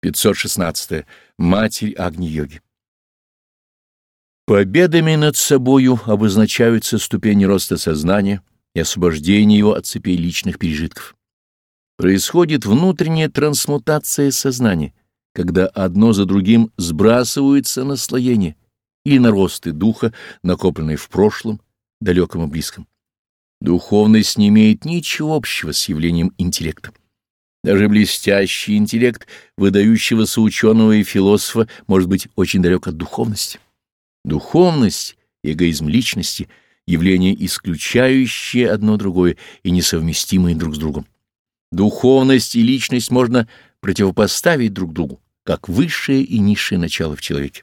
516. Матерь Агни-йоги. Победами над собою обозначаются ступени роста сознания и освобождения его от цепей личных пережитков. Происходит внутренняя трансмутация сознания, когда одно за другим сбрасываются наслоения или наросты духа, накопленные в прошлом, далеком и близком. Духовность не имеет ничего общего с явлением интеллекта. Даже блестящий интеллект выдающегося ученого и философа может быть очень далек от духовности. Духовность, эгоизм личности — явления, исключающие одно другое и несовместимые друг с другом. Духовность и личность можно противопоставить друг другу, как высшее и низшее начало в человеке.